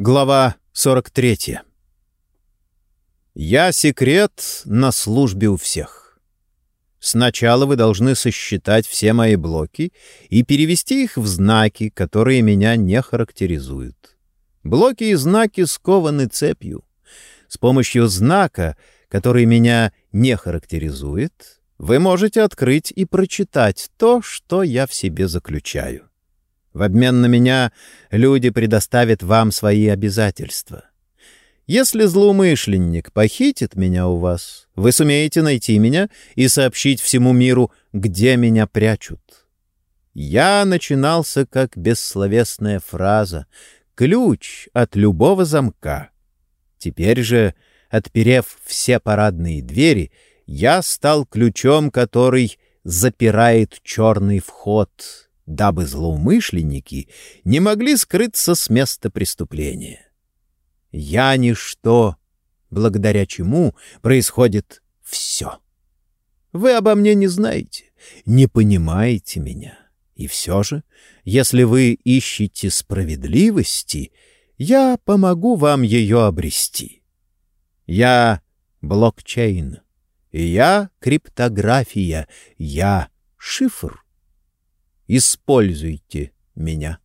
Глава 43. Я секрет на службе у всех. Сначала вы должны сосчитать все мои блоки и перевести их в знаки, которые меня не характеризуют. Блоки и знаки скованы цепью. С помощью знака, который меня не характеризует, вы можете открыть и прочитать то, что я в себе заключаю. В обмен на меня люди предоставят вам свои обязательства. Если злоумышленник похитит меня у вас, вы сумеете найти меня и сообщить всему миру, где меня прячут. Я начинался как бессловесная фраза, ключ от любого замка. Теперь же, отперев все парадные двери, я стал ключом, который запирает черный вход дабы злоумышленники не могли скрыться с места преступления. Я ничто, благодаря чему происходит все. Вы обо мне не знаете, не понимаете меня. И все же, если вы ищете справедливости, я помогу вам ее обрести. Я блокчейн, я криптография, я шифр. Используйте меня.